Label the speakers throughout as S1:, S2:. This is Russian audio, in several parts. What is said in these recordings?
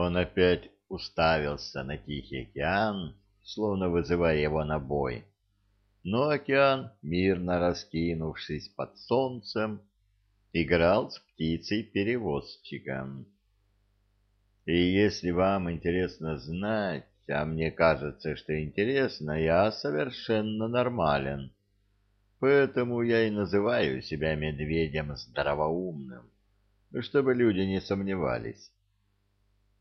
S1: Он опять уставился на Тихий океан, словно вызывая его на бой. Но океан, мирно раскинувшись под солнцем, играл с птицей-перевозчиком. И если вам интересно знать, а мне кажется, что интересно, я совершенно нормален. Поэтому я и называю себя медведем здравоумным, чтобы люди не сомневались.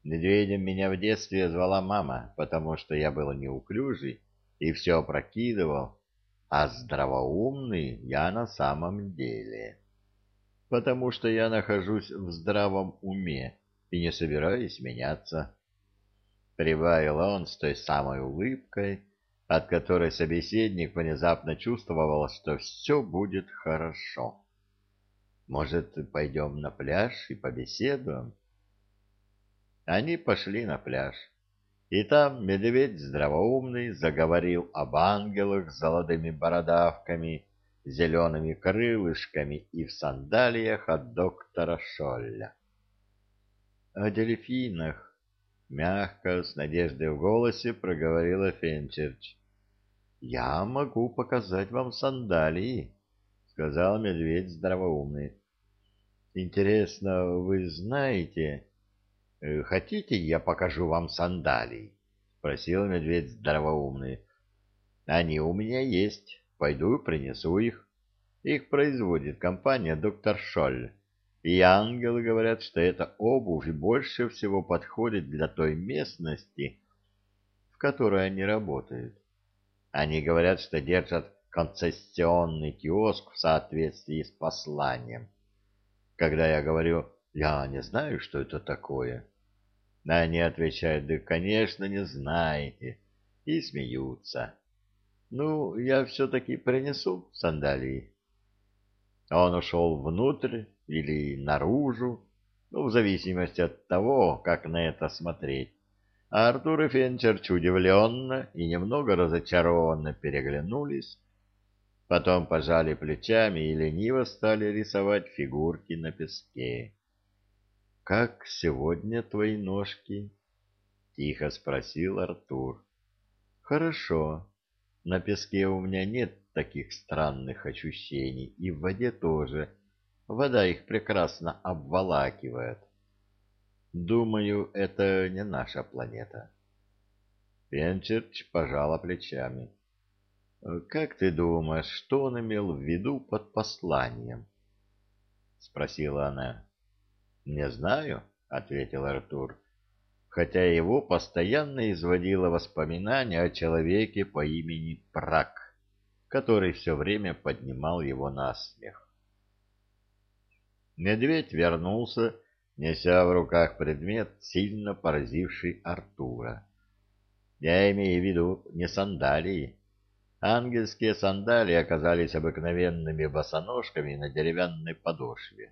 S1: Медведем меня в детстве звала мама, потому что я был неуклюжий и все опрокидывал, а здравоумный я на самом деле. Потому что я нахожусь в здравом уме и не собираюсь меняться. Прибавил он с той самой улыбкой, от которой собеседник внезапно чувствовал, что все будет хорошо. «Может, пойдем на пляж и побеседуем?» Они пошли на пляж, и там медведь здравоумный заговорил об ангелах с золотыми бородавками, зелеными крылышками и в сандалиях от доктора Шолля. О дельфинах, мягко, с надеждой в голосе проговорила Фенчерч. «Я могу показать вам сандалии», — сказал медведь здравоумный. «Интересно, вы знаете...» Э, хотите, я покажу вам сандалии? — спросил медведь здравоумный. — Они у меня есть. Пойду принесу их. Их производит компания «Доктор Шоль». И ангелы говорят, что эта обувь больше всего подходит для той местности, в которой они работают. Они говорят, что держат концессионный киоск в соответствии с посланием. Когда я говорю я не знаю, что это такое. Они отвечают, да, конечно, не знаете, и смеются. Ну, я все-таки принесу сандалии. Он ушел внутрь или наружу, ну, в зависимости от того, как на это смотреть. А Артур и Фенчерч удивленно и немного разочарованно переглянулись, потом пожали плечами и лениво стали рисовать фигурки на песке. «Как сегодня твои ножки?» — тихо спросил Артур. «Хорошо. На песке у меня нет таких странных ощущений, и в воде тоже. Вода их прекрасно обволакивает. Думаю, это не наша планета». Пенчерч пожала плечами. «Как ты думаешь, что он имел в виду под посланием?» — спросила она. «Не знаю», — ответил Артур, хотя его постоянно изводило воспоминание о человеке по имени Прак, который все время поднимал его на смех. Медведь вернулся, неся в руках предмет, сильно поразивший Артура. Я имею в виду не сандалии. Ангельские сандалии оказались обыкновенными босоножками на деревянной подошве.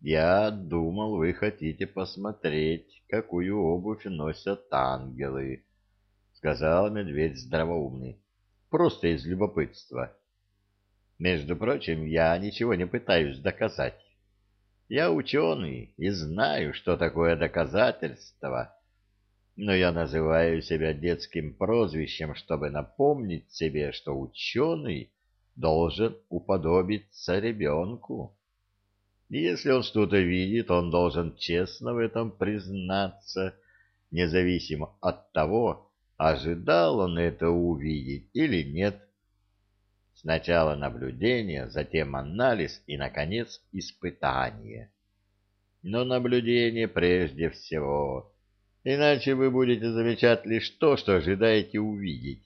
S1: Я думал, вы хотите посмотреть, какую обувь носят ангелы, — сказал медведь здравоумный. Просто из любопытства. Между прочим, я ничего не пытаюсь доказать. Я ученый и знаю, что такое доказательство, но я называю себя детским прозвищем, чтобы напомнить себе, что ученый должен уподобиться ребенку. Если он что-то видит, он должен честно в этом признаться, независимо от того, ожидал он это увидеть или нет. Сначала наблюдение, затем анализ и, наконец, испытание. Но наблюдение прежде всего, иначе вы будете замечать лишь то, что ожидаете увидеть.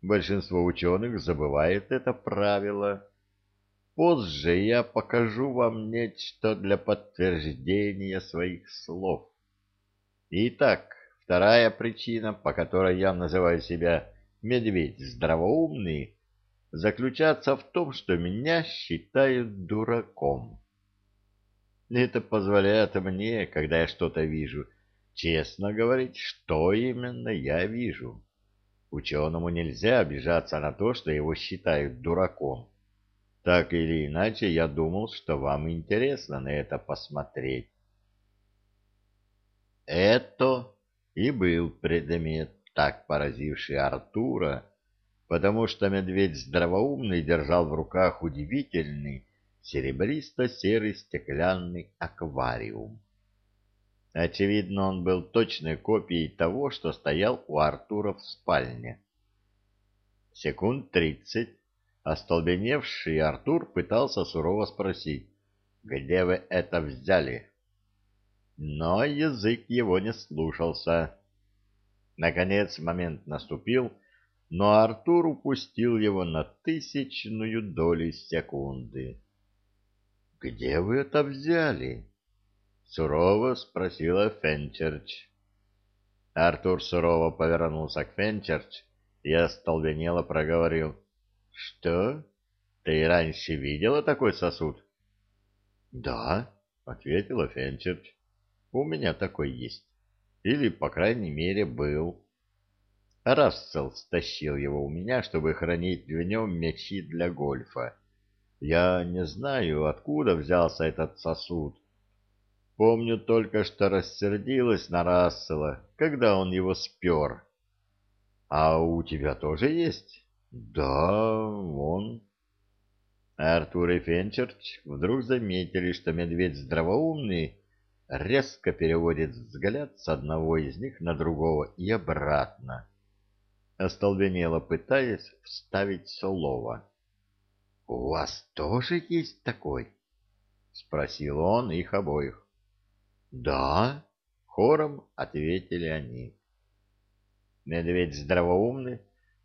S1: Большинство ученых забывает это правило Позже я покажу вам нечто для подтверждения своих слов. Итак, вторая причина, по которой я называю себя медведь здравоумный, заключается в том, что меня считают дураком. Это позволяет мне, когда я что-то вижу, честно говорить, что именно я вижу. Ученому нельзя обижаться на то, что его считают дураком так или иначе, я думал, что вам интересно на это посмотреть. Это и был предмет, так поразивший Артура, потому что медведь здравоумный держал в руках удивительный серебристо-серый стеклянный аквариум. Очевидно, он был точной копией того, что стоял у Артура в спальне. Секунд тридцать остолбеневший Артур пытался сурово спросить, где вы это взяли? Но язык его не слушался. Наконец момент наступил, но Артур упустил его на тысячную долю секунды. — Где вы это взяли? — сурово спросила Фенчерч. Артур сурово повернулся к Фенчерч и остолбенело проговорил. — Что? Ты раньше видела такой сосуд? — Да, — ответила Фенчерч. — У меня такой есть. Или, по крайней мере, был. Рассел стащил его у меня, чтобы хранить в нем мячи для гольфа. Я не знаю, откуда взялся этот сосуд. Помню только, что рассердилась на Рассела, когда он его спер. — А у тебя тоже есть? — Да, он. Артур и Фенчерч вдруг заметили, что медведь здравоумный резко переводит взгляд с одного из них на другого и обратно, остолбенело пытаясь вставить слово. — У вас тоже есть такой? — спросил он их обоих. — Да, — хором ответили они. Медведь здравоумный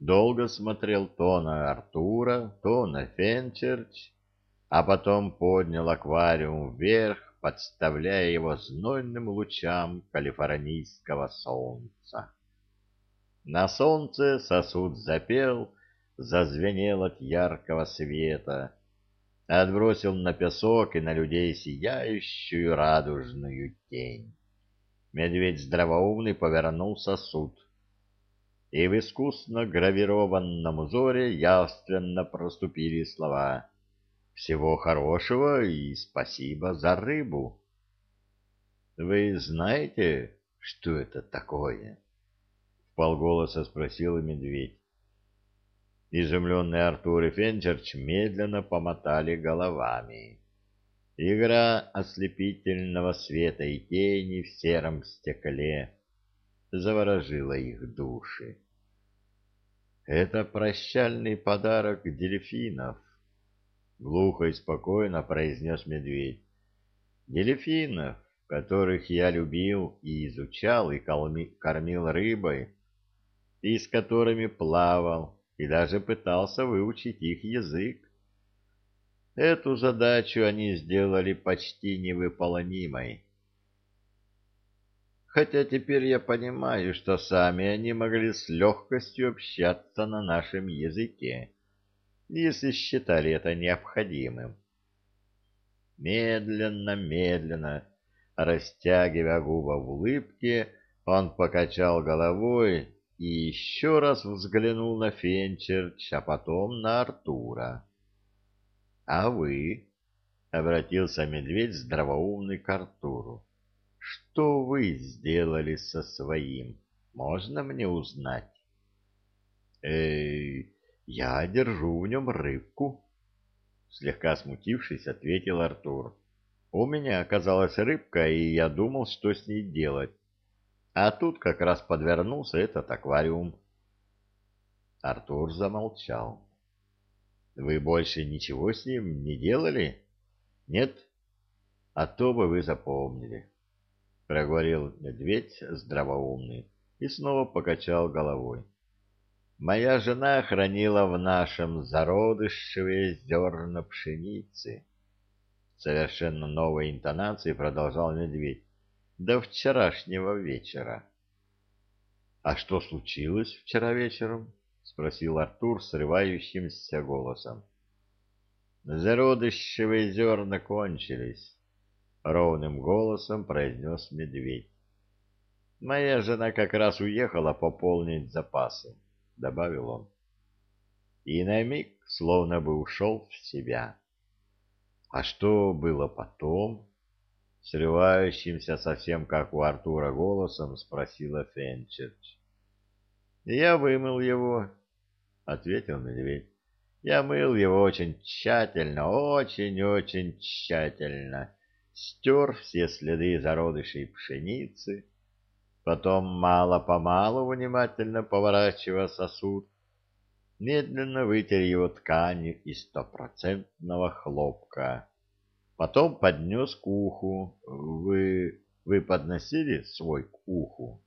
S1: долго смотрел то на Артура, то на Фенчерч, а потом поднял аквариум вверх, подставляя его знойным лучам калифорнийского солнца. На солнце сосуд запел, зазвенел от яркого света, отбросил на песок и на людей сияющую радужную тень. Медведь здравоумный повернул сосуд, и в искусно гравированном узоре явственно проступили слова «Всего хорошего и спасибо за рыбу». «Вы знаете, что это такое?» — вполголоса спросил медведь. Изумленный Артур и Фенчерч медленно помотали головами. Игра ослепительного света и тени в сером стекле заворожила их души. Это прощальный подарок дельфинов, глухо и спокойно произнес медведь. Дельфинов, которых я любил и изучал и кормил рыбой, и с которыми плавал, и даже пытался выучить их язык. Эту задачу они сделали почти невыполнимой хотя теперь я понимаю, что сами они могли с легкостью общаться на нашем языке, если считали это необходимым. Медленно, медленно, растягивая губы в улыбке, он покачал головой и еще раз взглянул на Фенчерч, а потом на Артура. — А вы? — обратился медведь здравоумный к Артуру. Что вы сделали со своим? Можно мне узнать? Эй, я держу в нем рыбку. Слегка смутившись, ответил Артур. У меня оказалась рыбка, и я думал, что с ней делать. А тут как раз подвернулся этот аквариум. Артур замолчал. Вы больше ничего с ним не делали? Нет? А то бы вы запомнили. — проговорил медведь здравоумный и снова покачал головой. «Моя жена хранила в нашем зародышеве зерна пшеницы». Совершенно новой интонацией продолжал медведь. «До вчерашнего вечера». «А что случилось вчера вечером?» — спросил Артур срывающимся голосом. «Зародышевые зерна кончились». — ровным голосом произнес медведь. «Моя жена как раз уехала пополнить запасы», — добавил он. И на миг словно бы ушел в себя. «А что было потом?» Срывающимся совсем как у Артура голосом спросила Фенчерч. «Я вымыл его», — ответил медведь. «Я мыл его очень тщательно, очень-очень тщательно, стер все следы зародышей пшеницы, потом мало-помалу, внимательно поворачивая сосуд, медленно вытер его тканью из стопроцентного хлопка. Потом поднес к уху. Вы... вы подносили свой к уху?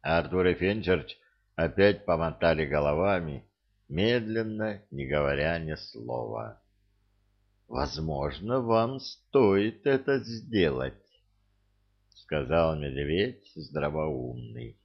S1: Артур и Фенчерч опять помотали головами, медленно, не говоря ни слова. «Возможно, вам стоит это сделать», — сказал медведь здравоумный.